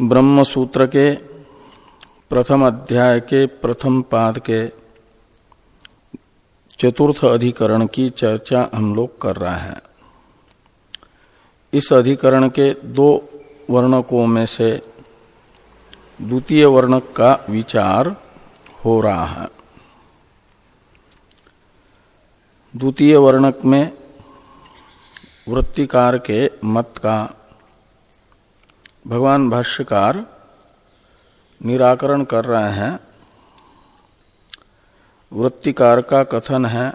ब्रह्म सूत्र के प्रथम अध्याय के प्रथम पाद के चतुर्थ अधिकरण की चर्चा हम लोग कर रहे हैं। इस अधिकरण के दो वर्णकों में से द्वितीय वर्णक का विचार हो रहा है। द्वितीय वर्णक में वृत्तिकार के मत का भगवान भाष्यकार निराकरण कर रहे हैं। वृत्तिकार का कथन है,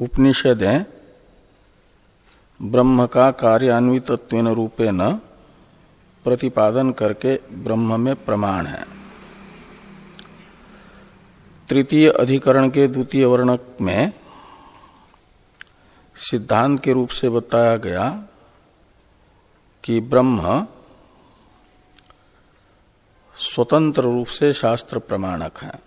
उपनिषदें, ब्रह्म का कार्यान्वित रूपे न, प्रतिपादन करके ब्रह्म में प्रमाण है। तृतीय अधिकरण के द्वितीय वर्णक में सिद्धांत के रूप से बताया गया कि ब्रह्म स्वतंत्र रूप से शास्त्र प्रमाणक है।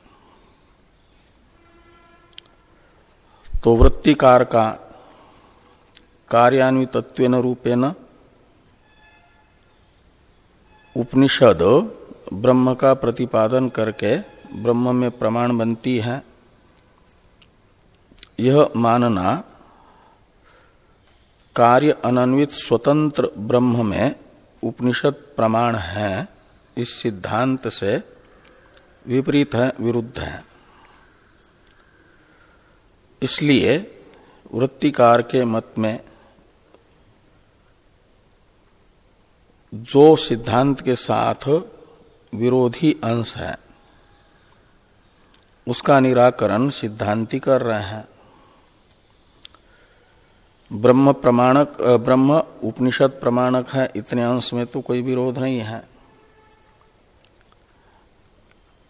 तो वृत्तिकार का कार्यान्वित रूपेण उपनिषद ब्रह्म का प्रतिपादन करके ब्रह्म में प्रमाण बनती है। यह मानना कार्य अनन्वित स्वतंत्र ब्रह्म में उपनिषद प्रमाण है, इस सिद्धांत से विपरीत है, विरुद्ध है। इसलिए वृत्तिकार के मत में जो सिद्धांत के साथ विरोधी अंश है, उसका निराकरण सिद्धांति कर रहे हैं। ब्रह्म प्रमाणक ब्रह्म उपनिषद प्रमाणक है, इतने अंश में तो कोई विरोध नहीं है।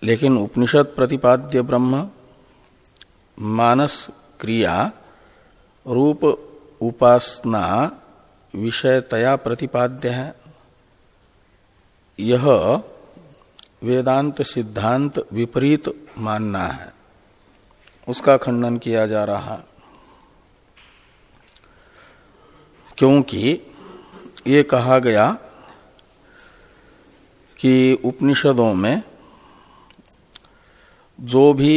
लेकिन उपनिषद प्रतिपाद्य ब्रह्म, मानस क्रिया, रूप उपासना विषयतया प्रतिपाद्य है। यह वेदांत सिद्धांत विपरीत मानना है। उसका खंडन किया जा रहा क्योंकि ये कहा गया कि उपनिषदों में जो भी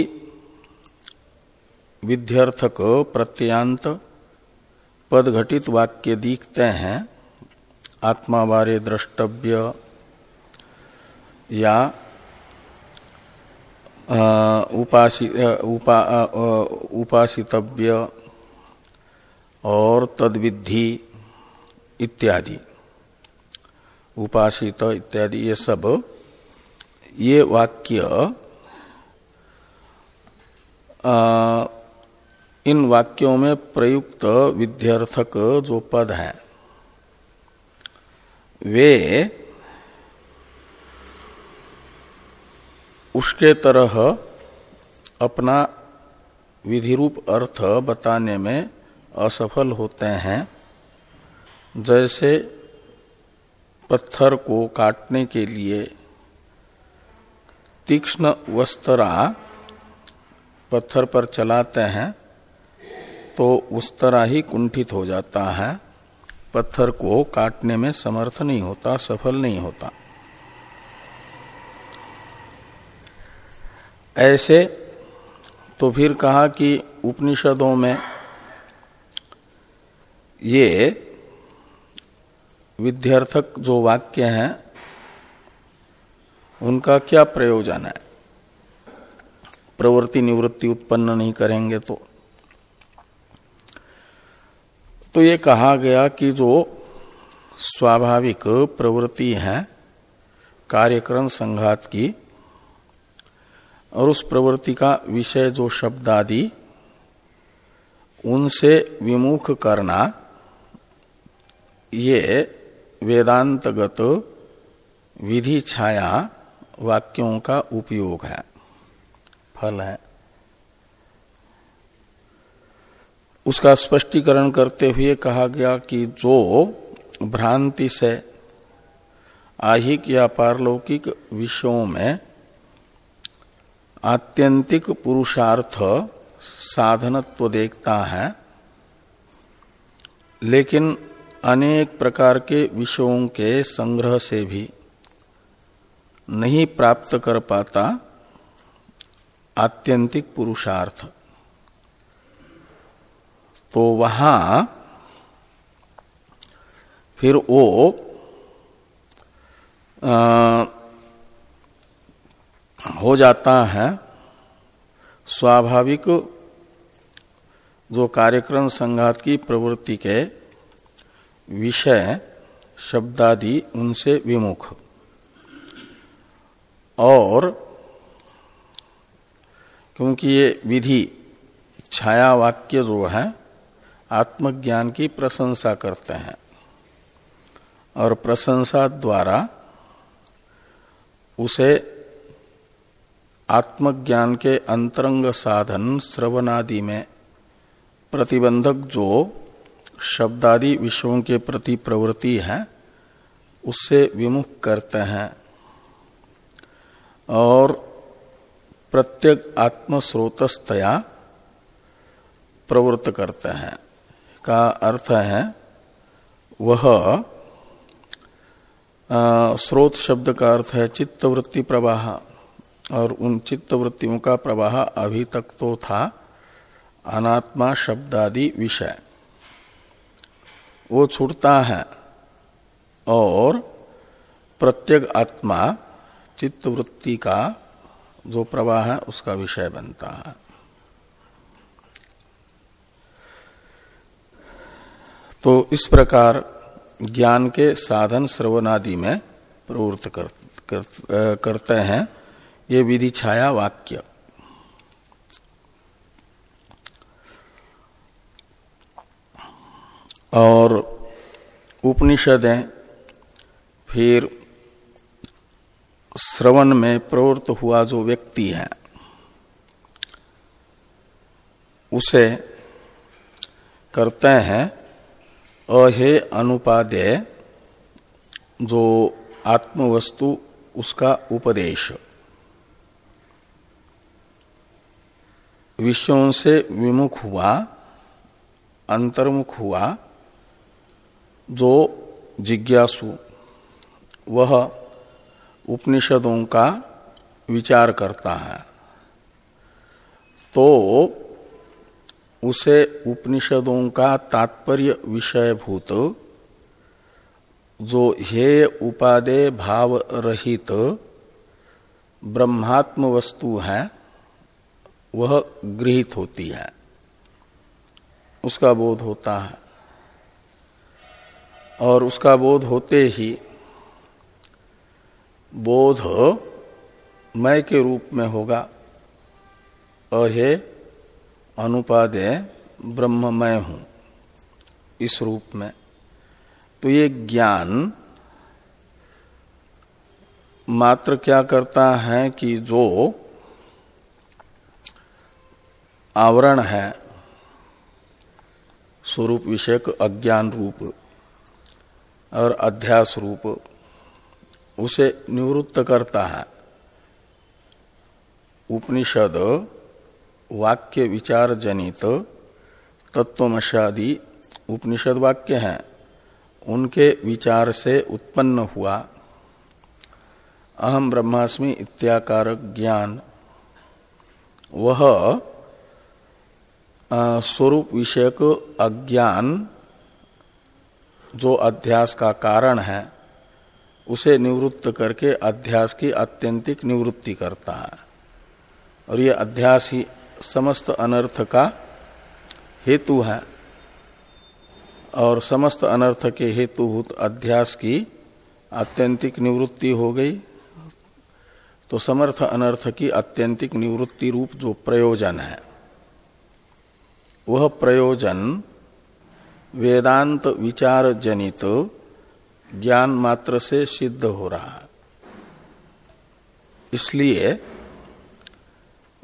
विध्यर्थक प्रत्यांत पद घटित वाक्य दिखते हैं आत्मा बारे द्रष्टव्य या उपासि, उपा, उपासितव्य और तद्विधि इत्यादि, उपासित इत्यादि, ये सब, ये वाक्य इन वाक्यों में प्रयुक्त विध्यर्थक जो पद हैं, वे उसके तरह अपना विधिरूप अर्थ बताने में असफल होते हैं, जैसे पत्थर को काटने के लिए तीक्ष्ण वस्त्रा पत्थर पर चलाते हैं तो उस तरह ही कुंठित हो जाता है। पत्थर को काटने में समर्थ नहीं होता, सफल नहीं होता। ऐसे तो फिर कहा कि उपनिषदों में ये विध्यर्थक जो वाक्य हैं, उनका क्या प्रयोजन है? प्रवृत्ति निवृत्ति उत्पन्न नहीं करेंगे तो। तो ये कहा गया कि जो स्वाभाविक प्रवृत्ति है, कार्यक्रम संघात की, और उस प्रवृत्ति का विषय जो शब्द आदि उनसे विमुख करना ये वेदांतगत विधि छाया वाक्यों का उपयोग है। फल है। उसका स्पष्टीकरण करते हुए कहा गया कि जो भ्रांति से आहिक या पारलौकिक विषयों में आत्यंतिक पुरुषार्थ साधनत्व देखता है, लेकिन अनेक प्रकार के विषयों के संग्रह से भी नहीं प्राप्त कर पाता आत्यंतिक पुरुषार्थ। तो वहाँ फिर वो आ, हो जाता है स्वाभाविक जो कार्यक्रम संघात की प्रवृत्ति के विषय शब्दादि उनसे विमुख। और क्योंकि ये विधि छाया वाक्य जो है, आत्मज्ञान की प्रशंसा करते हैं। और प्रशंसा द्वारा उसे आत्मज्ञान के अंतरंग साधन, श्रवणादि में प्रतिबंधक जो शब्दादि विषयों के प्रति प्रवृत्ति है, उससे विमुख करते हैं। और प्रत्येक आत्मस्रोतस्तया प्रवृत्त करते हैं। का अर्थ है, वह स्रोत शब्द का अर्थ है चित्तवृत्ति प्रवाह, और उन चित्तवृत्तियों का प्रवाह अभी तक तो था अनात्मा शब्दादि विषय। वो छूटता है। और प्रत्येक आत्मा चित्तवृत्ति का जो प्रवाह है उसका विषय बनता है। तो इस प्रकार ज्ञान के साधन श्रवणादि में प्रवृत्त कर, कर, करते हैं। ये विधि छाया वाक्य। और उपनिषदें फिर श्रवण में प्रवृत्त हुआ जो व्यक्ति है, उसे करते हैं अहे अनुपादेय जो आत्मवस्तु, उसका उपदेश। विषयों से विमुख हुआ, अंतर्मुख हुआ जो जिज्ञासु, वह उपनिषदों का विचार करता है। तो उसे उपनिषदों का तात्पर्य विषयभूत, जो हे उपादे भाव रहित ब्रह्मात्म वस्तु है, वह गृहित होती है। उसका बोध होता है। और उसका बोध होते ही बोध मय के रूप में होगा। अहे अनुपादे ब्रह्ममय हूँ इस रूप में। तो ये ज्ञान मात्र क्या करता है कि जो आवरण है, स्वरूप विषयक अज्ञान रूप और अध्यास रूप, उसे निवृत्त करता है। उपनिषद, वाक्य विचार जनित, तत्वमशादी उपनिषद वाक्य हैं। उनके विचार से उत्पन्न हुआ। अहम ब्रह्मास्मि इत्याकारक ज्ञान। वह स्वरूप विषयक अज्ञान जो अध्यास का कारण है, उसे निवृत्त करके अध्यास की अत्यंतिक निवृत्ति करता है। और ये अध्यास ही समस्त अनर्थ का हेतु है। और समस्त अनर्थ के हेतुभूत अध्यास की अत्यंतिक निवृत्ति हो गई। तो समर्थ अनर्थ की अत्यंतिक निवृत्ति रूप जो प्रयोजन है, वह प्रयोजन वेदांत विचार जनित ज्ञान मात्र से सिद्ध हो रहा है। इसलिए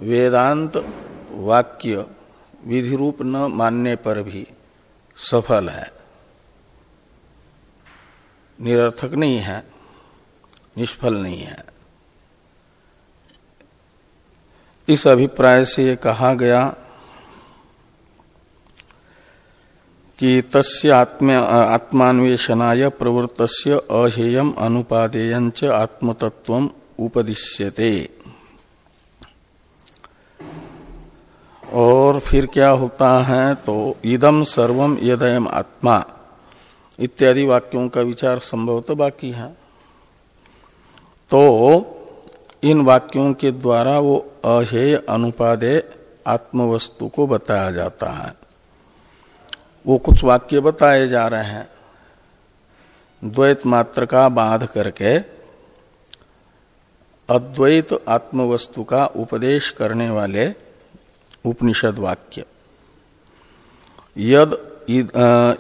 वेदांत वाक्य विधि रूप न मानने पर भी सफल है। निरर्थक नहीं है, निष्फल नहीं है। इस अभिप्राय से कहा गया कि तस्य आत्म आत्मान्वेषणाय प्रवृत्तस्य अहेयम अनुपादेयच आत्मतत्व उपदिश्यते। और फिर क्या होता है तो इदम सर्वम यदयम आत्मा। इत्यादि वाक्यों का विचार संभवतः बाकी है। तो इन वाक्यों के द्वारा वो अहेय अनुपादे आत्मवस्तु को बताया जाता है। वो कुछ वाक्य बताए जा रहे हैं। द्वैत मात्र का बाध करके अद्वैत आत्मवस्तु का उपदेश करने वाले उपनिषद वाक्य। यद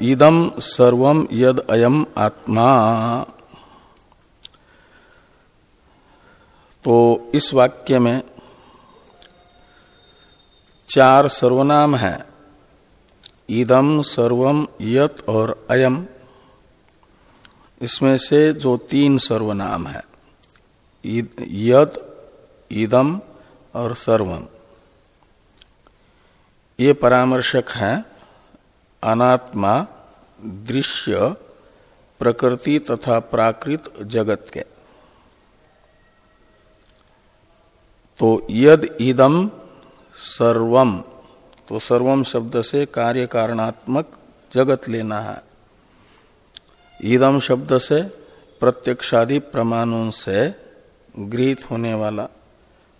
इदम सर्वम यद अयम आत्मा। तो इस वाक्य में चार सर्वनाम है। इदम सर्वम यत और अयम। इसमें से जो तीन सर्वनाम है यद इदम और सर्वम ये परामर्शक हैं, अनात्मा, दृश्य, प्रकृति तथा प्राकृत जगत के। तो यद इदम सर्वम तो सर्वम शब्द से कार्य कारणात्मक जगत लेना है। ईदम शब्द से प्रत्यक्षादि प्रमाणों से गृहित होने वाला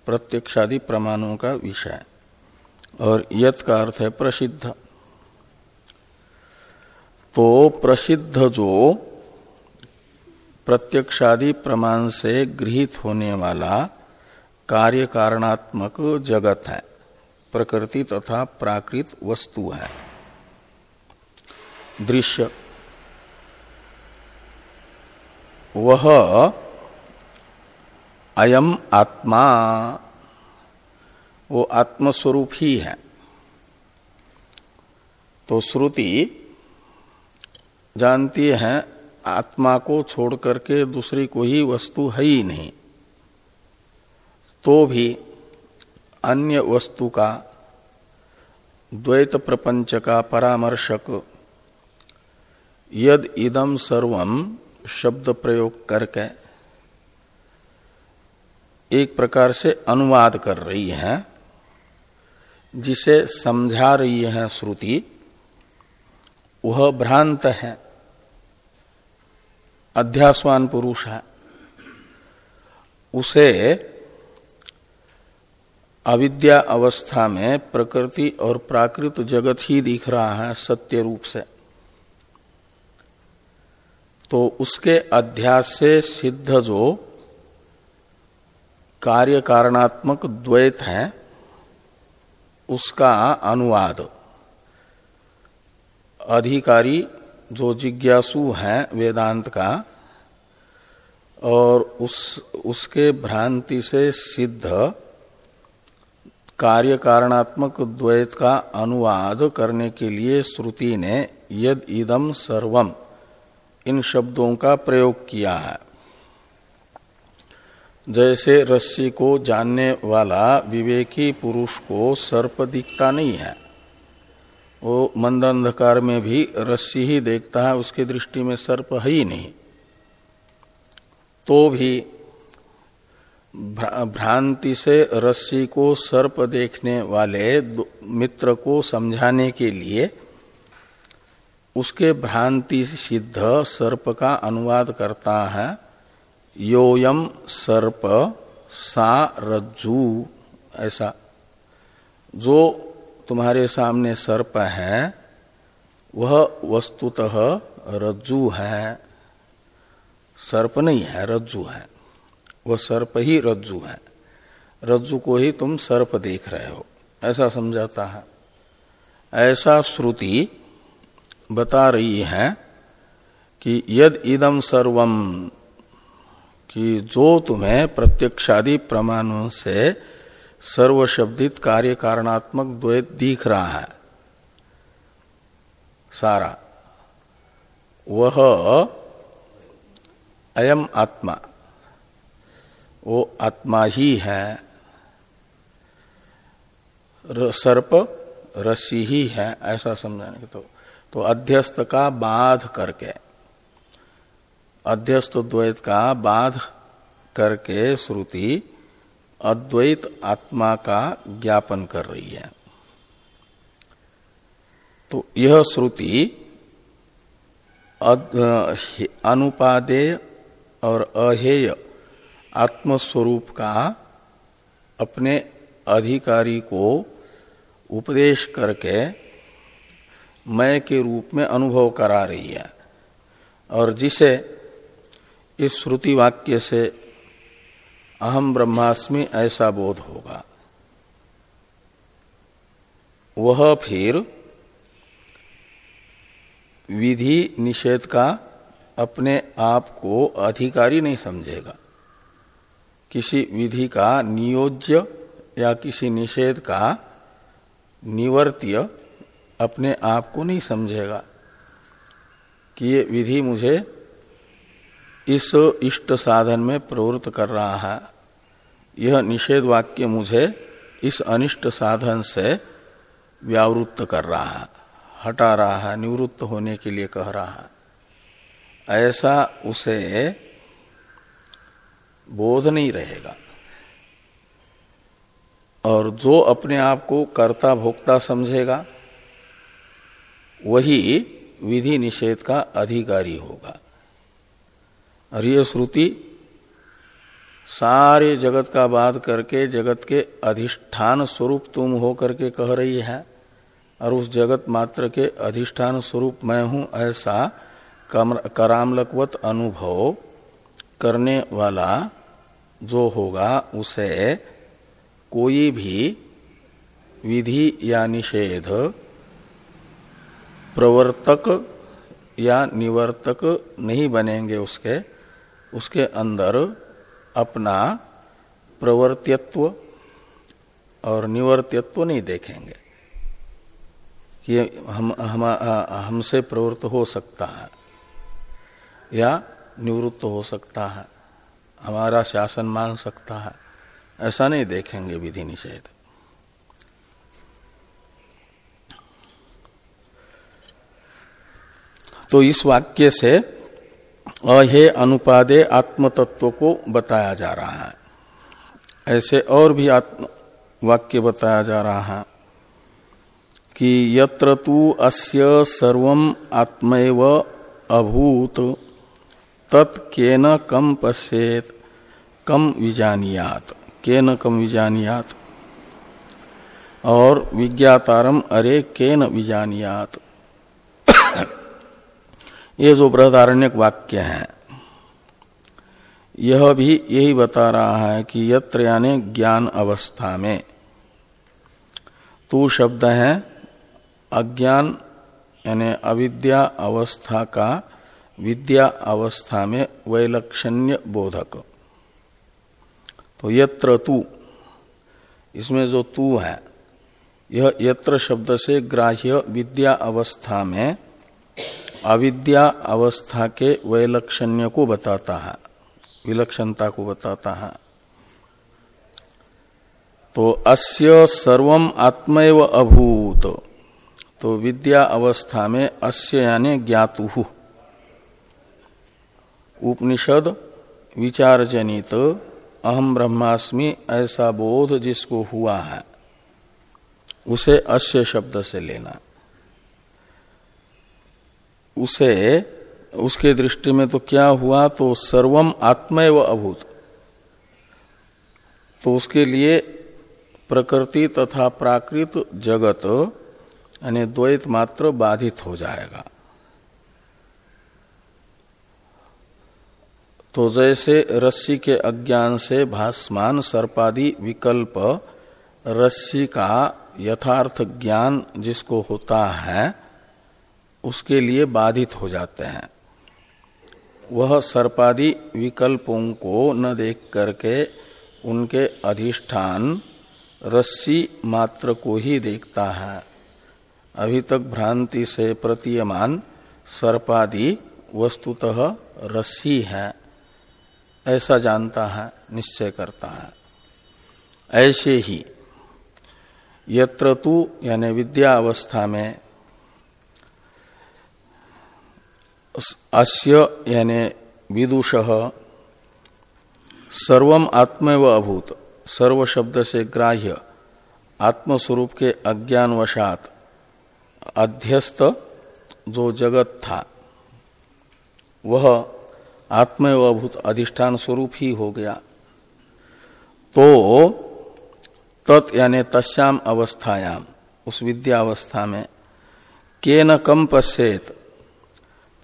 प्रत्यक्षादि प्रमाणों का विषय। और यत का अर्थ है प्रसिद्ध। तो प्रसिद्ध जो प्रत्यक्षादि प्रमाण से गृहित होने वाला कार्य कारणात्मक जगत है। प्रकृति तथा प्राकृत वस्तु है। दृश्य। वह अयम आत्मा। वो आत्मस्वरूप ही है। तो श्रुति जानती है, आत्मा को छोड़ करके दूसरी कोई वस्तु है ही नहीं। तो भी अन्य वस्तु का द्वैत प्रपंच का परामर्शक। यद इदम सर्वम शब्द प्रयोग करके एक प्रकार से अनुवाद कर रही है, जिसे समझा रही है श्रुति, वह भ्रांत है, अध्यासवान पुरुष है। उसे अविद्या अवस्था में प्रकृति और प्राकृत जगत ही दिख रहा है सत्य रूप से। तो उसके अध्यास से सिद्ध जो कार्य कारणात्मक द्वैत है, उसका अनुवाद। अधिकारी जो जिज्ञासु है वेदांत का, और उस, उसके भ्रांति से सिद्ध कार्य कारणात्मक द्वैत का अनुवाद करने के लिए श्रुति ने यद इदम सर्वम, इन शब्दों का प्रयोग किया है। जैसे रस्सी को जानने वाला विवेकी पुरुष को सर्प दिखता नहीं है, वो मंद अंधकार में भी रस्सी ही देखता है, उसकी दृष्टि में सर्प है ही नहीं। तो भी भ्रांति से रस्सी को सर्प देखने वाले मित्र को समझाने के लिए उसके भ्रांति सिद्ध सर्प का अनुवाद करता है। योयम सर्प सा रज्जु, ऐसा। जो तुम्हारे सामने सर्प है, वह वस्तुतः रज्जु है। सर्प नहीं है, रज्जु है। वह सर्प ही रज्जु है। रज्जु को ही तुम सर्प देख रहे हो। ऐसा समझाता है। ऐसा श्रुति बता रही है कि यद इदम सर्वम कि जो तुम्हें प्रत्यक्षादि प्रमाणों से सर्वशब्दित कार्य कारणात्मक द्वैत दिख रहा है, सारा, वह अयम आत्मा। वो आत्मा ही है। सर्प, रस्सी ही है, ऐसा समझाने के तो तो अध्यस्त का बाध करके, अध्यस्त द्वैत का बाध करके श्रुति अद्वैत आत्मा का ज्ञापन कर रही है। तो यह श्रुति अनुपादेय और अहेय आत्मस्वरूप का अपने अधिकारी को उपदेश करके मय के रूप में अनुभव करा रही है। और जिसे इस श्रुति वाक्य से अहम ब्रह्मास्मि ऐसा बोध होगा। वह फिर विधि निषेध का अपने आप को अधिकारी नहीं समझेगा। किसी विधि का नियोज्य या किसी निषेध का निवर्त्य अपने आप को नहीं समझेगा कि ये विधि मुझे इस इष्ट साधन में प्रवृत्त कर रहा है। यह निषेध वाक्य मुझे इस अनिष्ट साधन से व्यावृत्त कर रहा है, हटा रहा है, निवृत्त होने के लिए कह रहा है। ऐसा उसे बोध नहीं रहेगा। और जो अपने आप को कर्ता भोक्ता समझेगा, वही विधि निषेध का अधिकारी होगा। और ये श्रुति सारे जगत का बात करके, जगत के अधिष्ठान स्वरूप तुम हो करके कह रही है, और उस जगत मात्र के अधिष्ठान स्वरूप मैं हूँ, ऐसा करामलकवत अनुभव करने वाला जो होगा उसे कोई भी विधि या निषेध, प्रवर्तक या निवर्तक नहीं बनेंगे उसके। उसके अंदर अपना प्रवर्तित्व और निवर्तित्व नहीं देखेंगे कि हम हम, हमसे प्रवृत्त हो सकता है या निवृत्त हो सकता है। हमारा शासन मान सकता है। ऐसा नहीं देखेंगे विधि निषेध। तो इस वाक्य से अहे अनुपादे आत्म तत्व को बताया जा रहा है। ऐसे और भी आत्म वाक्य बताया जा रहा है कि यत्र तु अस्य सर्वम आत्मैव अभूत। तत्केन कम पश्येत, कम विजानियात। केन कम विजानियात? और विज्ञातारम, अरे केन विजानियात? ये जो बृहदारण्यक वाक्य है, यह भी यही बता रहा है कि यत्र यानी ज्ञान अवस्था में। तू शब्द है, अज्ञान, यानी अविद्या अवस्था का विद्या अवस्था में वैलक्षण्य बोधक। तो यत्र तू, इसमें जो तू है, यह यत्र शब्द से ग्राह्य विद्या अवस्था में अविद्या अवस्था के वैलक्षण्य को बताता है, विलक्षणता को बताता है। तो अस्य सर्वम आत्मैव अभूत। तो विद्या अवस्था में अस्य यानी ज्ञातु। उपनिषद विचार जनित अहम ब्रह्मास्मि ऐसा बोध जिसको हुआ है। उसे अस्य शब्द से लेना। उसे, उसके दृष्टि में तो क्या हुआ तो सर्वम आत्मैव अभूत। तो उसके लिए प्रकृति तथा प्राकृत जगत, यानी द्वैत मात्र बाधित हो जाएगा। तो जैसे रस्सी के अज्ञान से भासमान सर्पादि विकल्प, रस्सी का यथार्थ ज्ञान जिसको होता है, उसके लिए बाधित हो जाते हैं। वह सर्पादि विकल्पों को न देख करके उनके अधिष्ठान रस्सी मात्र को ही देखता है। अभी तक भ्रांति से प्रतीयमान सर्पादि वस्तुतः रस्सी है। ऐसा जानता है, निश्चय करता है। ऐसे ही यत्र तु, यानी विद्या अवस्था में अस्य, यानी विदुष, सर्वम आत्मव अभूत। सर्व शब्द से ग्राह्य, आत्मस्वरूप के अज्ञानवशात, अध्यस्त जो जगत था, वह आत्मव अभूत अधिष्ठान स्वरूप ही हो गया। तो तत् यानी तस्याम अवस्थायाम, उस विद्या अवस्था में के न कम पश्चेत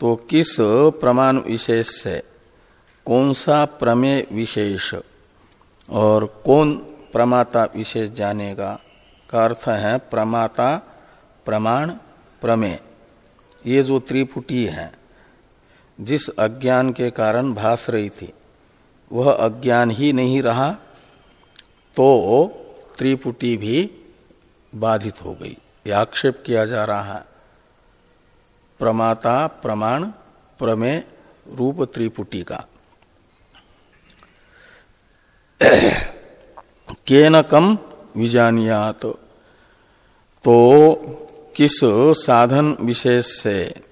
तो किस प्रमाण विशेष से, कौन सा प्रमेय विशेष और कौन प्रमाता विशेष जानेगा, का अर्थ है प्रमाता, प्रमाण, प्रमेय। ये जो त्रिपुटी है जिस अज्ञान के कारण भास रही थी, वह अज्ञान ही नहीं रहा तो त्रिपुटी भी बाधित हो गई। यह आक्षेप किया जा रहा है। प्रमाता प्रमाण प्रमेय रूप त्रिपुटी का। केन कम विजानियात तो किस साधन विशेष से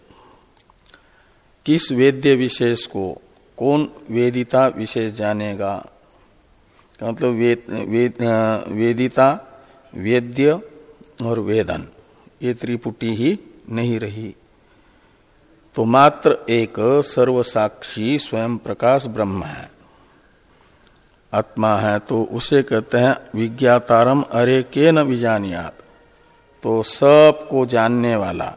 किस वेद्य विशेष को कौन वेदिता विशेष जानेगा? मतलब वेद, वेद, वेदिता वेद्य और वेदन? ये त्रिपुटी ही नहीं रही। तो मात्र एक सर्वसाक्षी स्वयं प्रकाश ब्रह्म है। आत्मा है तो उसे कहते हैं विज्ञातारम अरे के न विजानियात। तो सबको जानने वाला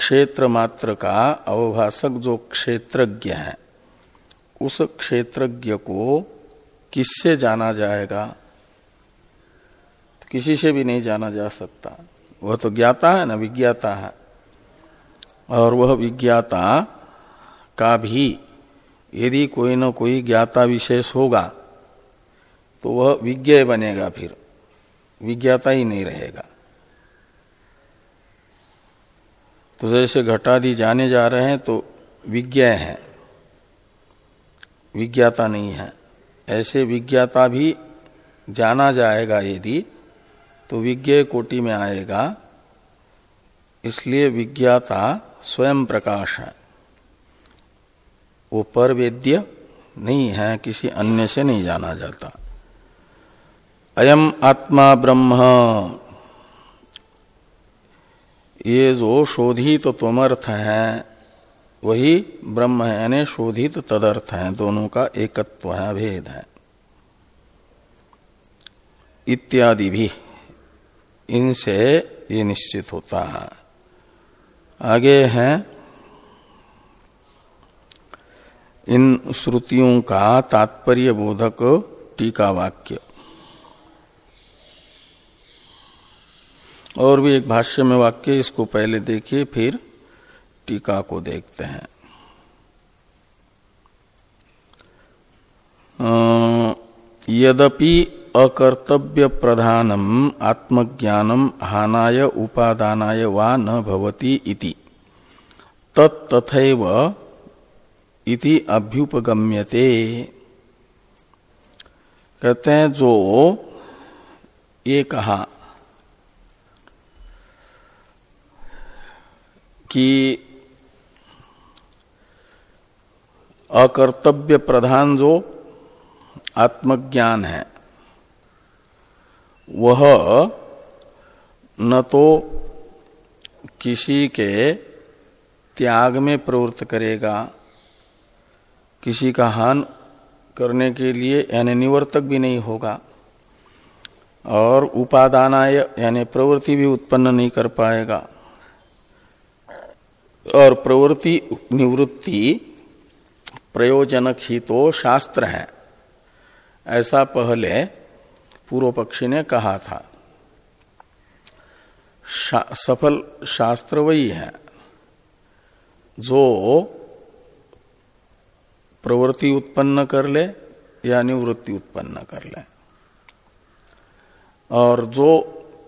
क्षेत्र मात्र का अवभाषक जो क्षेत्रज्ञ है, उस क्षेत्रज्ञ को किससे जाना जाएगा? किसी से भी नहीं जाना जा सकता। वह तो ज्ञाता है ना, विज्ञाता है। और वह विज्ञाता का भी यदि कोई न कोई ज्ञाता विशेष होगा तो वह विज्ञ बनेगा फिर। विज्ञाता ही नहीं रहेगा। तो जैसे घटादि जाने जा रहे हैं तो विज्ञ है। विज्ञाता नहीं है। ऐसे विज्ञाता भी जाना जाएगा यदि तो विज्ञ कोटि में आएगा। इसलिए विज्ञाता स्वयं प्रकाश है। वो परवेद्य नहीं है, किसी अन्य से नहीं जाना जाता। अयम आत्मा ब्रह्म। ये जो शोधित त्वमर्थ है, वही ब्रह्म है, यानी शोधित तदर्थ है, दोनों का एकत्व है भेद है। इत्यादि भी इनसे ये निश्चित होता है। आगे है, इन श्रुतियों का तात्पर्य बोधक टीका वाक्य। और भी एक भाष्य में वाक्य इसको पहले देखिए, फिर टीका को देखते हैं। यद्यपि अकर्तव्य प्रधानम आत्मज्ञानम हानाय उपादानाय वा न भवति इति, तत्तथैव इति अभ्युपगम्यते। कहते हैं, जो ये कहा कि अकर्तव्य प्रधान जो आत्मज्ञान है, वह न तो किसी के त्याग में प्रवृत्त करेगा, किसी का हान करने के लिए, यानी निवर्तक भी नहीं होगा, और उपादानाय, यानी प्रवृत्ति भी उत्पन्न नहीं कर पाएगा। और प्रवृत्ति निवृत्ति प्रयोजनक ही तो शास्त्र है। ऐसा पहले पूर्व पक्षी ने कहा था। शा, सफल शास्त्र वही है जो प्रवृत्ति उत्पन्न कर ले या निवृत्ति उत्पन्न कर ले। और जो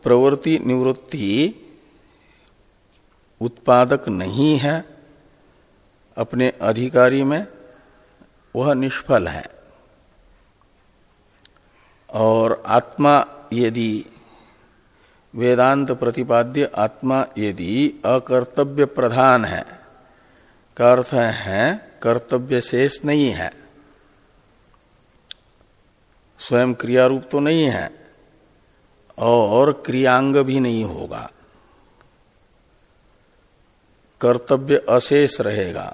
प्रवृत्ति निवृत्ति उत्पादक नहीं है, अपने अधिकारी में वह निष्फल है। और आत्मा यदि, वेदांत प्रतिपाद्य आत्मा यदि अकर्तव्य प्रधान है, का अर्थ है कर्तव्य शेष नहीं है, स्वयं क्रिया रूप तो नहीं है, और क्रियांग भी नहीं होगा। कर्तव्य अशेष रहेगा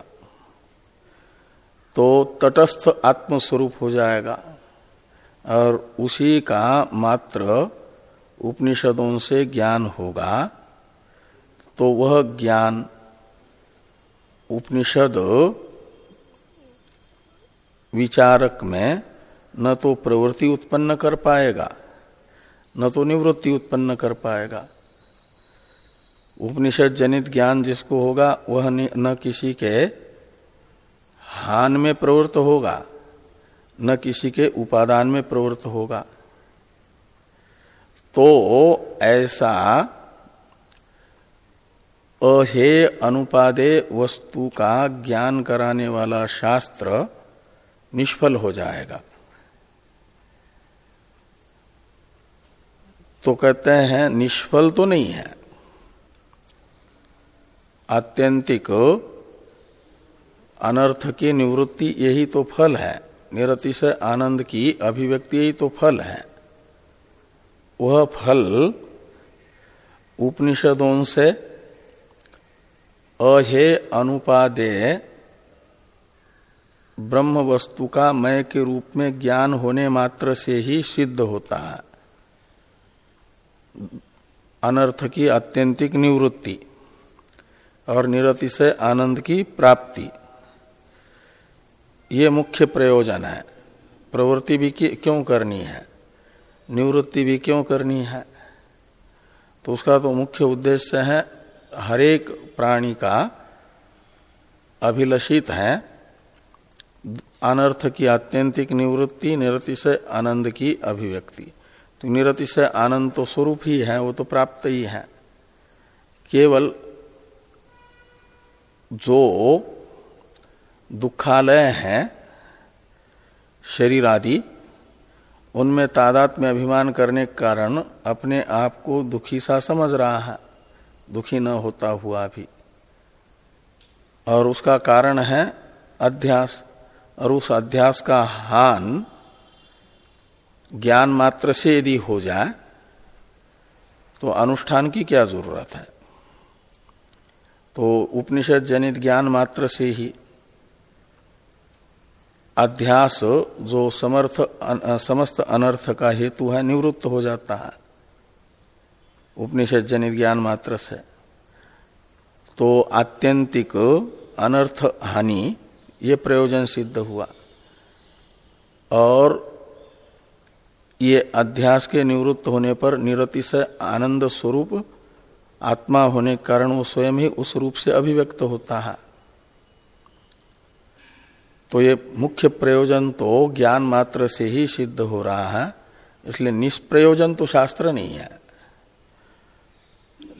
तो तटस्थ आत्मस्वरूप हो जाएगा। और उसी का मात्र उपनिषदों से ज्ञान होगा तो वह ज्ञान उपनिषद विचारक में न तो प्रवृत्ति उत्पन्न कर पाएगा, न तो निवृत्ति उत्पन्न कर पाएगा। उपनिषद जनित ज्ञान जिसको होगा, वह न किसी के हान में प्रवृत्त होगा, न किसी के उपादान में प्रवृत्त होगा। तो ऐसा अहे अनुपादे वस्तु का ज्ञान कराने वाला शास्त्र निष्फल हो जाएगा। तो कहते हैं, निष्फल तो नहीं है। आत्यंतिक अनर्थ की निवृत्ति यही तो फल है। निरति से आनंद की अभिव्यक्ति यही तो फल है। वह फल उपनिषदों से अहे अनुपादे ब्रह्म वस्तु का मय के रूप में ज्ञान होने मात्र से ही सिद्ध होता है। अनर्थ की अत्यंतिक निवृत्ति। और निरति से आनंद की प्राप्ति। ये मुख्य प्रयोजन है। प्रवृत्ति भी क्यों करनी है? निवृत्ति भी क्यों करनी है? तो उसका तो मुख्य उद्देश्य है, हरेक प्राणी का अभिलषित है। अनर्थ की आत्यंतिक निवृत्ति, निरति से आनंद की अभिव्यक्ति। तो निरति से आनंद तो स्वरूप ही है, वो तो प्राप्त ही है। केवल जो दुखालय है, शरीर आदि, उनमें तादात में अभिमान करने के कारण अपने आप को दुखी सा समझ रहा है। दुखी न होता हुआ भी। और उसका कारण है अध्यास। और उस अध्यास का हान ज्ञान मात्र से यदि हो जाए तो अनुष्ठान की क्या ज़रूरत है? तो उपनिषद जनित ज्ञान मात्र से ही अध्यास जो समर्थ समस्त अनर्थ का हेतु है, निवृत्त हो जाता है। उपनिषद जनित ज्ञान मात्र से। तो आत्यंतिक अनर्थ हानि, ये प्रयोजन सिद्ध हुआ। और ये अध्यास के निवृत्त होने पर निरति से आनंद स्वरूप आत्मा होने के कारण वो स्वयं ही उस रूप से अभिव्यक्त होता है। तो ये मुख्य प्रयोजन तो ज्ञान मात्र से ही सिद्ध हो रहा है, इसलिए निष्प्रयोजन तो शास्त्र नहीं है।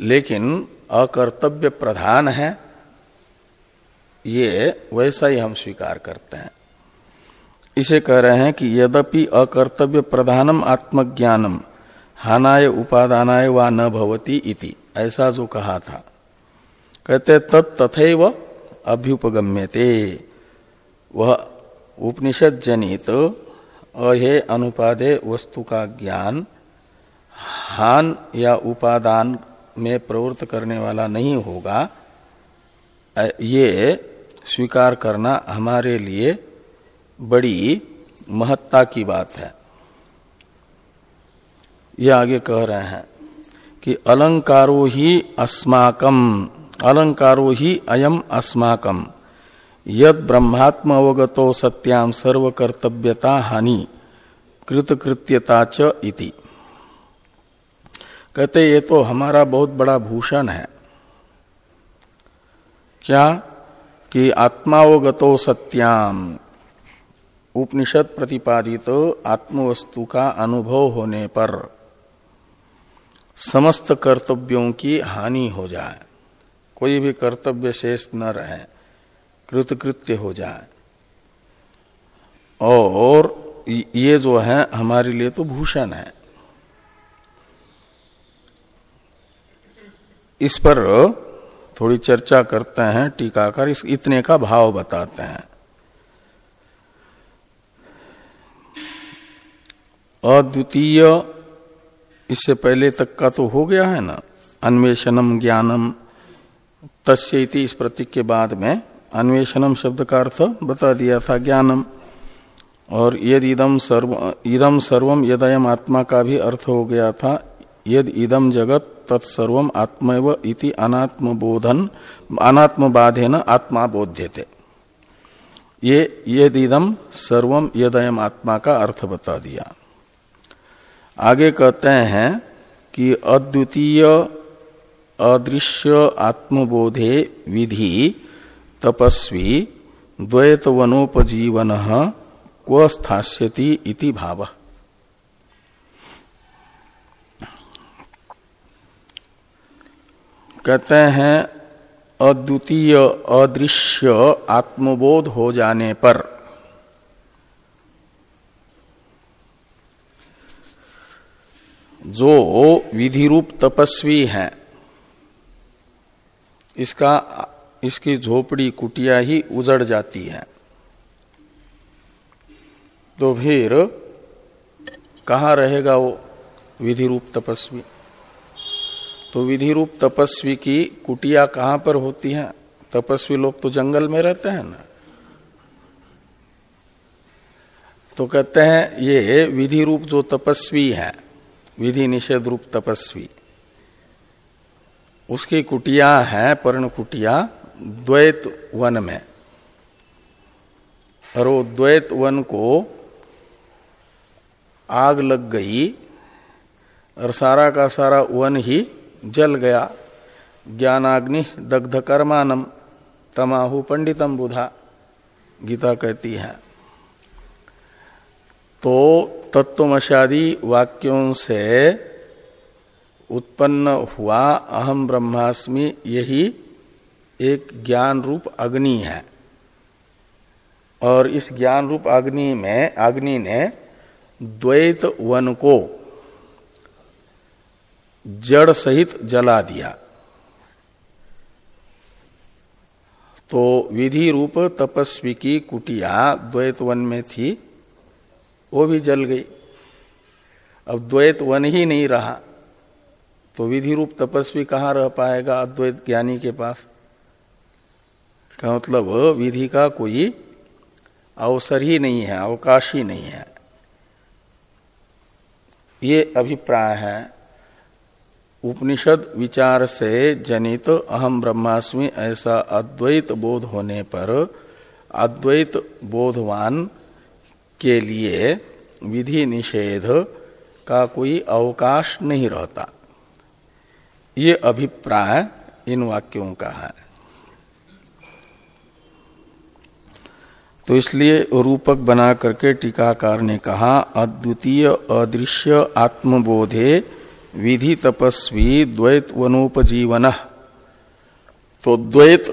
लेकिन अकर्तव्य प्रधान है, ये वैसा ही हम स्वीकार करते हैं। इसे कह रहे हैं कि यद्यपि अकर्तव्य प्रधानम आत्मज्ञानम, हानाय उपादानाय व न भवती इति। ऐसा जो कहा था। कहते तत्थैव अभ्युपगम्यते। वह उपनिषद जनित अहे अनुपादे वस्तु का ज्ञान, हान या उपादान में प्रवृत्त करने वाला नहीं होगा। ये स्वीकार करना हमारे लिए बड़ी महत्ता की बात है। ये आगे कह रहे हैं कि अलंकारो ही अस्माकम, अलंकारो ही अयम अस्माकम। यद ब्रह्मात्म अवगतो सत्याम सर्व कर्तव्यता हानि, कृतकृत्यता इति। कहते, ये तो हमारा बहुत बड़ा भूषण है। क्या? कि आत्मावगतो सत्याम, उपनिषद प्रतिपादित आत्मवस्तु का अनुभव होने पर समस्त कर्तव्यों की हानि हो जाए। कोई भी कर्तव्य शेष न रहे, कृतकृत्य हो जाए। और ये जो है, हमारे लिए तो भूषण है। इस पर थोड़ी चर्चा करते हैं, टीकाकर इस इतने का भाव बताते हैं। अद्वितीय इससे पहले तक का तो हो गया है ना? अन्वेषणम ज्ञानम। तस्य इति इस प्रतीक के बाद में अन्वेषणम शब्द का अर्थ बता दिया था ज्ञानम। और यद इदम सर्व इदम सर्वम यदयम आत्मा का भी अर्थ हो गया था। यद इदम जगत तत्सर्व आत्मैव इति अनात्म बोधन अनात्म बाधे न आत्मा बोध्य थे ये, यद इदम सर्वम यदयम आत्मा का अर्थ बता दिया। आगे कहते हैं कि अद्वितीय अदृश्य आत्मबोधे विधि तपस्वी द्वैत वनोपजीवन क्व इति भाव। कहते हैं, अद्वितीय अदृश्य आत्मबोध हो जाने पर जो विधि रूप तपस्वी है, इसका, इसकी झोपड़ी कुटिया ही उजड़ जाती है। तो फिर कहा रहेगा वो विधि रूप तपस्वी? तो विधि रूप तपस्वी की कुटिया कहाँ पर होती है? तपस्वी लोग तो जंगल में रहते हैं ना। तो कहते हैं, ये विधि रूप जो तपस्वी है विधि निषेध रूप तपस्वी उसकी कुटिया है पर्ण कुटिया द्वैत वन में और वो द्वैत वन को आग लग गई और सारा का सारा वन ही जल गया। ज्ञानाग्नि दग्ध कर्मानम तमाहु पंडितम बुधा। गीता कहती है तो तत्वमशादी वाक्यों से उत्पन्न हुआ अहम ब्रह्मास्मि यही एक ज्ञान रूप अग्नि है। और इस ज्ञान रूप अग्नि में, अग्नि ने द्वैत वन को जड़ सहित जला दिया। तो विधि रूप तपस्वी की कुटिया द्वैत वन में थी। वो भी जल गई। अब द्वैत वन ही नहीं रहा तो विधि रूप तपस्वी कहाँ रह पाएगा अद्वैत ज्ञानी के पास? का मतलब विधि का कोई अवसर ही नहीं है, अवकाश ही नहीं है। ये अभिप्राय है। उपनिषद विचार से जनित अहम ब्रह्मास्मि ऐसा अद्वैत बोध होने पर अद्वैत बोधवान के लिए विधि निषेध का कोई अवकाश नहीं रहता। ये अभिप्राय इन वाक्यों का है। तो इसलिए रूपक बना करके टीकाकार ने कहा, अद्वितीय अदृश्य आत्मबोधे विधि तपस्वी द्वैत वनोपजीवन। तो द्वैत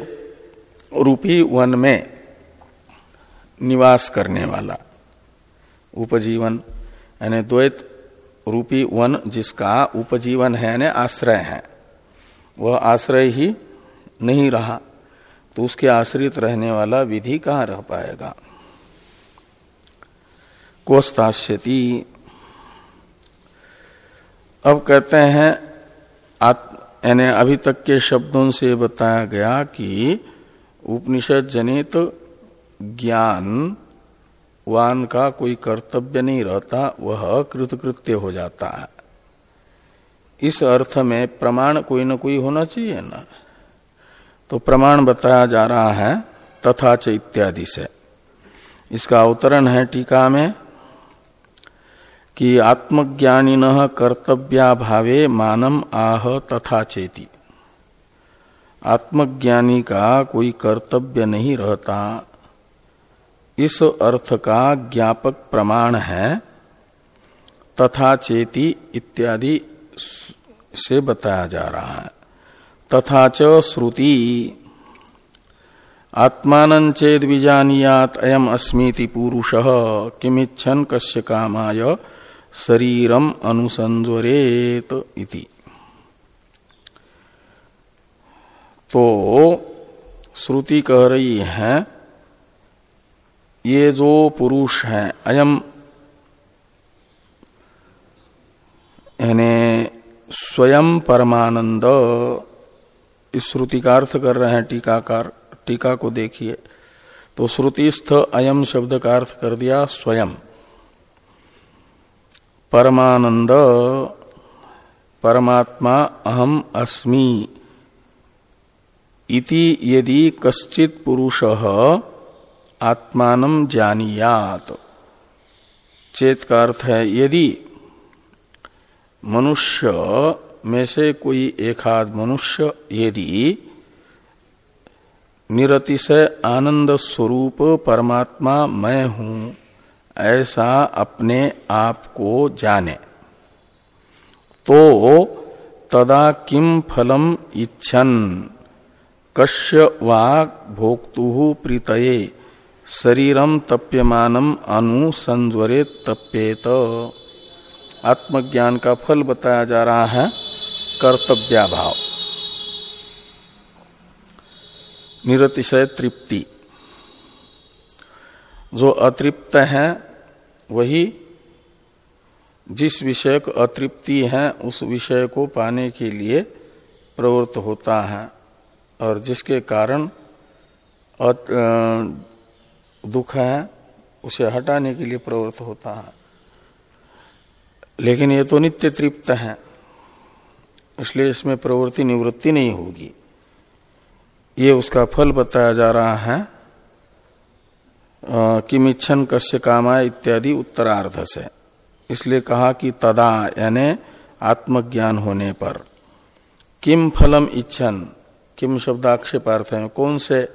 रूपी वन में निवास करने वाला। उपजीवन, यानी द्वैत रूपी वन जिसका उपजीवन है, यानी आश्रय है, वह आश्रय ही नहीं रहा तो उसके आश्रित रहने वाला विधि कहाँ रह पाएगा? कोस्ताश्यति अब कहते हैं यानी अभी तक के शब्दों से बताया गया कि उपनिषद जनित ज्ञान वान का कोई कर्तव्य नहीं रहता, वह कृतकृत्य हो जाता है। इस अर्थ में प्रमाण कोई ना कोई होना चाहिए ना। तो प्रमाण बताया जा रहा है तथा च इत्यादि से। इसका अवतरण है टीका में कि आत्मज्ञानी न कर्तव्याभावे मानम आह तथा चेती। आत्मज्ञानी का कोई कर्तव्य नहीं रहता इस अर्थ का ज्ञापक प्रमाण है, तथा चेती इत्यादि से बताया जा रहा है। तथा च श्रुति, आत्मान चेद विजानियात अयम अस्मीति पुरुष, किमिच्छन कश्य कामाय शरीरम अनुसंजरेत इति। तो श्रुति कह रही है ये जो पुरुष है, अयम यानी स्वयं परमानंद, इस श्रुति का अर्थ कर रहे हैं टीकाकार, टीका को देखिए। तो श्रुतिस्थ अयम शब्द का अर्थ कर दिया स्वयं। परमानंद, परमात्मा अहम अस्मि, इति यदि कश्चित पुरुष आत्मान जानियात। चेत का अर्थ है, यदि मनुष्य में से कोई एकाध मनुष्य यदि निरतिशय आनंद स्वरूप परमात्मा मैं हूँ, ऐसा अपने आप को जाने तो तदा किम फलम इच्छन? कश्य वाग भोक्तु प्रीतये। शरीरम तप्यमानम अनु संज्वरे तप्येत। आत्मज्ञान का फल बताया जा रहा है, कर्तव्याभाव। निरतिशय तृप्ति। जो अतृप्त है, वही जिस विषय को अतृप्ति है, उस विषय को पाने के लिए प्रवृत्त होता है। और जिसके कारण दुख है, उसे हटाने के लिए प्रवृत्त होता है। लेकिन ये तो नित्य तृप्त है, इसलिए इसमें प्रवृत्ति निवृत्ति नहीं होगी। ये उसका फल बताया जा रहा है किमिच्छन कश्य कामा इत्यादि उत्तरार्ध से। इसलिए कहा कि तदा, यानी आत्मज्ञान होने पर। किम फलम इच्छन? किम शब्दाक्षेपार्थ है? कौन से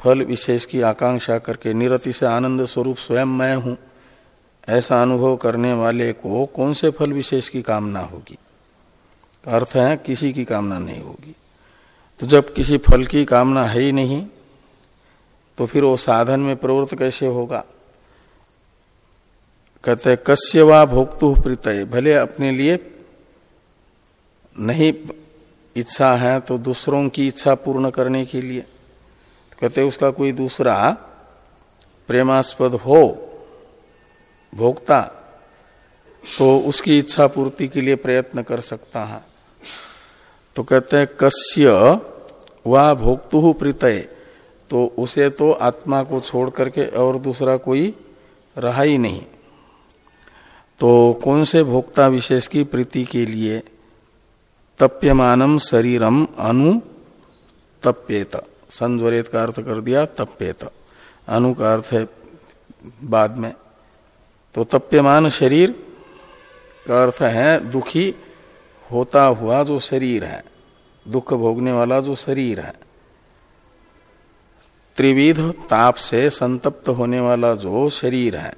फल विशेष की आकांक्षा करके निरति से आनंद स्वरूप स्वयं मैं हूँ। ऐसा अनुभव करने वाले को कौन से फल विशेष की कामना होगी? अर्थ है, किसी की कामना नहीं होगी। तो जब किसी फल की कामना है ही नहीं तो फिर वो साधन में प्रवृत्त कैसे होगा? कहते कस्य वा भोक्तु प्रीतय, भले अपने लिए नहीं इच्छा है तो दूसरों की इच्छा पूर्ण करने के लिए। कहते उसका कोई दूसरा प्रेमास्पद हो, भोक्ता तो उसकी इच्छा पूर्ति के लिए प्रयत्न कर सकता है। तो कहते हैं, कस्य वा भोक्तु प्रीतय तो उसे तो आत्मा को छोड़ करके और दूसरा कोई रहा ही नहीं। तो कौन से भोक्ता विशेष की प्रीति के लिए तप्यमानम शरीरम अनु तप्येत? संज्वरेत का अर्थ कर दिया, तप्येत। अनु का अर्थ है बाद में। तो तप्यमान शरीर का अर्थ है दुखी होता हुआ जो शरीर है, दुख भोगने वाला जो शरीर है। त्रिविध ताप से संतप्त होने वाला जो शरीर है,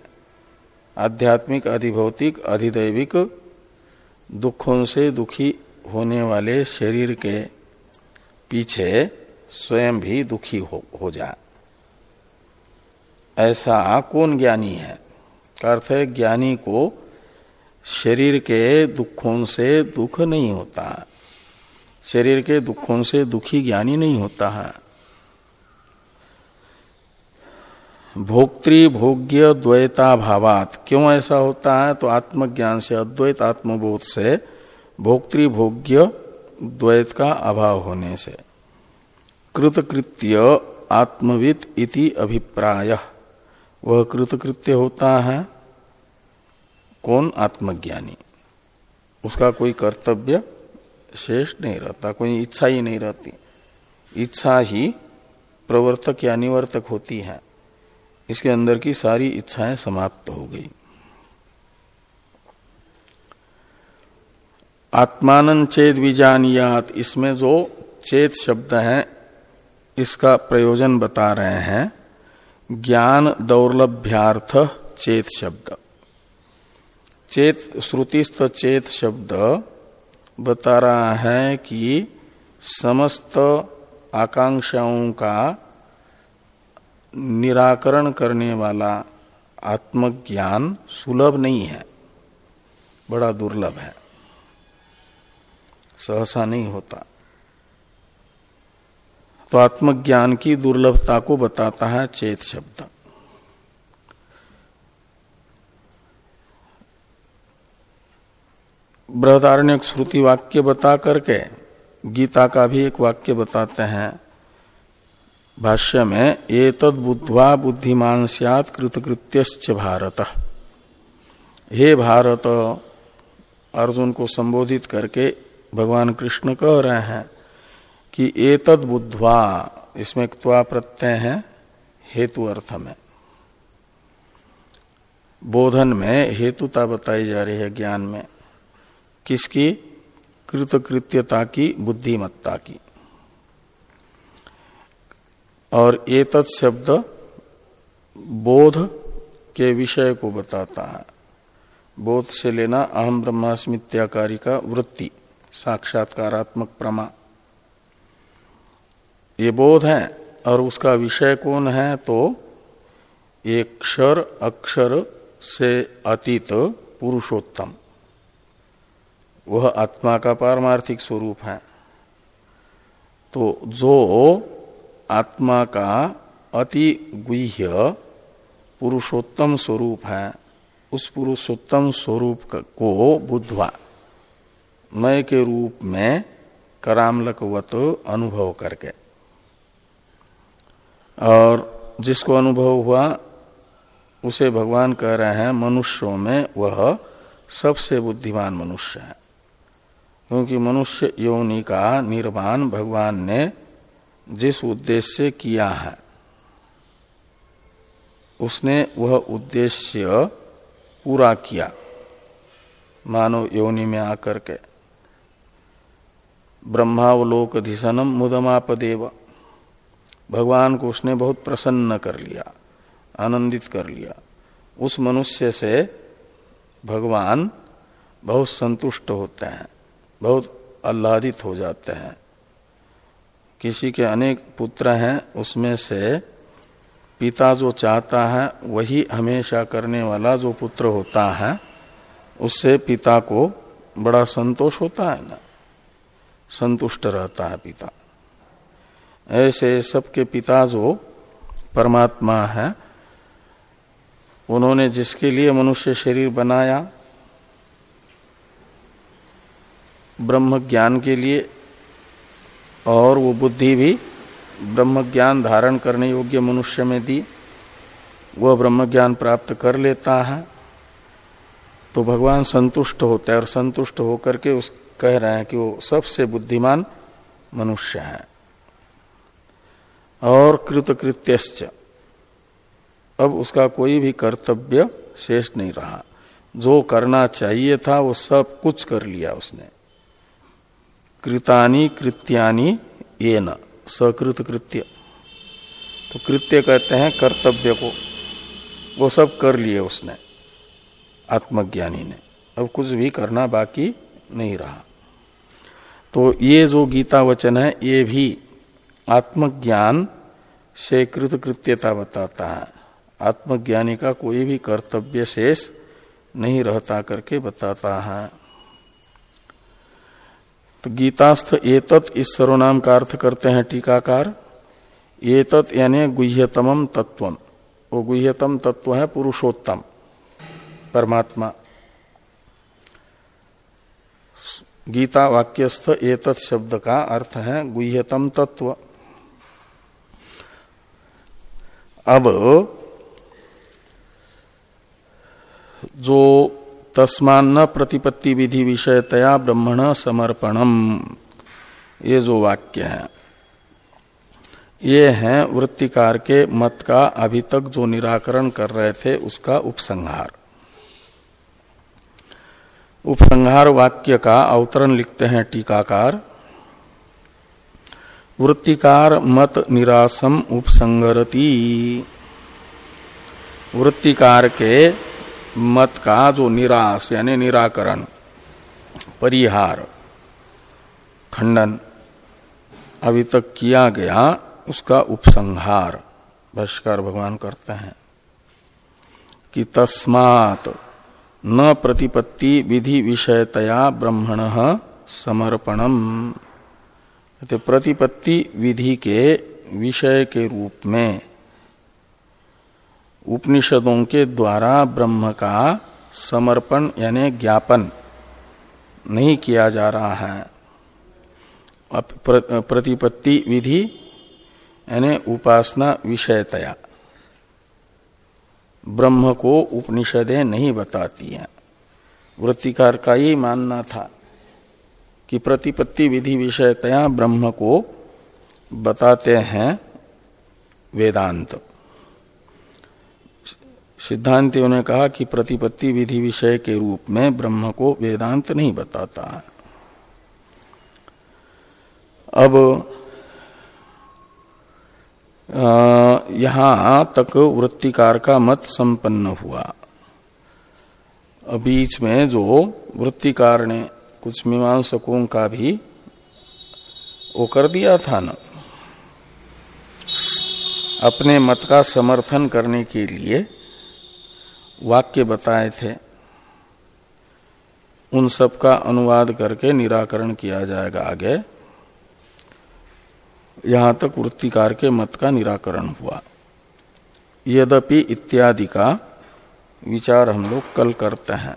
आध्यात्मिक, अधिभौतिक, अधिदैविक, दुखों से दुखी होने वाले शरीर के पीछे स्वयं भी दुखी हो, हो जाए ऐसा कौन ज्ञानी है। अर्थ है ज्ञानी को शरीर के दुखों से दुख नहीं होता। शरीर के दुखों से दुखी ज्ञानी नहीं होता है। भोक्तृ भोग्य द्वैता भावात। क्यों ऐसा होता है? तो आत्मज्ञान से अद्वैत आत्मबोध से भोक्तृ भोग्य द्वैत का अभाव होने से। कृतकृत्य आत्मविद इति अभिप्राय। वह कृतकृत्य होता है, कौन आत्मज्ञानी? उसका कोई कर्तव्य शेष नहीं रहता, कोई इच्छा ही नहीं रहती। इच्छा ही प्रवर्तक या निवर्तक होती है। इसके अंदर की सारी इच्छाएँ समाप्त हो गई। आत्मान चेत विजानियात इसमें जो चेत शब्द है इसका प्रयोजन बता रहे हैं, ज्ञान दौर्लभ्यार्थ चेत शब्द। चेत, श्रुतिस्थ चेत शब्द बता रहा है कि समस्त आकांक्षाओं का निराकरण करने वाला आत्मज्ञान सुलभ नहीं है, बड़ा दुर्लभ है, सहसा नहीं होता। तो आत्मज्ञान की दुर्लभता को बताता है चेत शब्द। बृहदारण्य श्रुति वाक्य बता करके गीता का भी एक वाक्य बताते हैं। भाष्य में, एतद बुद्धवा बुद्धिमान सियात कृतकृत्य भारत। हे भारत, अर्जुन को संबोधित करके भगवान कृष्ण कह रहे हैं कि एतद बुद्धवा, इसमें क्वा प्रत्यय है, हेतु अर्थ में। बोधन में हेतुता बताई जा रही है ज्ञान में, किसकी? कृतकृत्यता की, बुद्धिमत्ता की। और एतत् शब्द बोध के विषय को बताता है। बोध से लेना अहम ब्रह्मास्मित्याकारी का वृत्ति, साक्षात्कारात्मक प्रमा। ये बोध है और उसका विषय कौन है तो एक क्षर अक्षर से अतीत पुरुषोत्तम। वह आत्मा का पारमार्थिक स्वरूप है। तो जो आत्मा का अति गुह्य पुरुषोत्तम स्वरूप है, उस पुरुषोत्तम स्वरूप को बुद्धवा मय के रूप में करामलकवत अनुभव करके। और जिसको अनुभव हुआ, उसे भगवान कह रहे हैं, मनुष्यों में वह सबसे बुद्धिमान मनुष्य है। क्योंकि मनुष्य योनि का निर्माण भगवान ने जिस उद्देश्य से किया है, उसने वह उद्देश्य पूरा किया मानव योनि में आकर के। ब्रह्मावलोकधिशनम मुदमापदेव। भगवान को उसने बहुत प्रसन्न कर लिया, आनंदित कर लिया। उस मनुष्य से भगवान बहुत संतुष्ट होते हैं, बहुत आह्लादित हो जाते हैं। किसी के अनेक पुत्र हैं, उसमें से पिता जो चाहता है, वही हमेशा करने वाला जो पुत्र होता है, उससे पिता को बड़ा संतोष होता है ना। संतुष्ट रहता है पिता। ऐसे सबके पिता जो परमात्मा है। उन्होंने जिसके लिए मनुष्य शरीर बनाया, ब्रह्म ज्ञान के लिए, और वो बुद्धि भी ब्रह्म ज्ञान धारण करने योग्य मनुष्य में दी, वह ब्रह्म ज्ञान प्राप्त कर लेता है। तो भगवान संतुष्ट होते हैं और संतुष्ट होकर के उस कह रहे हैं कि वो सबसे बुद्धिमान मनुष्य है। और कृतकृत्यश्च। अब उसका कोई भी कर्तव्य शेष नहीं रहा। जो करना चाहिए था, वो सब कुछ कर लिया उसने। कृतानी कृत्यानी ये न सकृत कृत्य तो कृत्य कहते हैं कर्तव्य को। वो सब कर लिए उसने, आत्मज्ञानी ने। अब कुछ भी करना बाकी नहीं रहा। तो ये जो गीता वचन है, ये भी आत्मज्ञान से कृत कृत्यता बताता है। आत्मज्ञानी का कोई भी कर्तव्य शेष नहीं रहता करके बताता है। तो गीतास्थ एतत इस सर्वनाम का अर्थ करते हैं टीकाकार। एतत यानी गुह्यतम तत्व वो गुह्यतम तत्व है पुरुषोत्तम, परमात्मा। गीता वाक्यस्थ एतत् शब्द का अर्थ है गुह्यतम तत्व अब जो तस्मान प्रतिपत्ति विधि विषयतया ब्रह्मण समर्पणम, ये जो वाक्य है, ये है वृत्तिकार के मत का अभी तक जो निराकरण कर रहे थे, उसका उपसंहार। उपसंहार वाक्य का अवतरण लिखते हैं टीकाकार। वृत्तिकार मत निरासम उपसंगरती। वृत्तिकार के मत का जो निराश, यानी निराकरण, परिहार, खंडन अभी तक किया गया, उसका उपसंहार, भाष्कर भगवान करते हैं। कि तस्मात न प्रतिपत्ति विधि विषयतया ब्रह्मण समर्पणम। तो प्रतिपत्ति विधि के विषय के रूप में उपनिषदों के द्वारा ब्रह्म का समर्पण यानी ज्ञापन नहीं किया जा रहा है। प्रतिपत्ति विधि यानी उपासना विषयतया ब्रह्म को उपनिषदें नहीं बताती हैं। वृत्तिकार का ही मानना था। कि प्रतिपत्ति विधि विषयतया ब्रह्म को बताते हैं वेदांत। सिद्धांतियों ने कहा कि प्रतिपत्ति विधि विषय के रूप में ब्रह्म को वेदांत नहीं बताता। है अब यहाँ तक वृत्तिकार का मत संपन्न हुआ। बीच में जो वृत्तिकार ने कुछ मीमांसकों का भी वो कर दिया था ना। अपने मत का समर्थन करने के लिए वाक्य बताए थे। उन सब का अनुवाद करके निराकरण किया जाएगा आगे। यहाँ तक वृत्तिकार के मत का निराकरण हुआ। यद्यपि इत्यादि का विचार हम लोग कल करते हैं।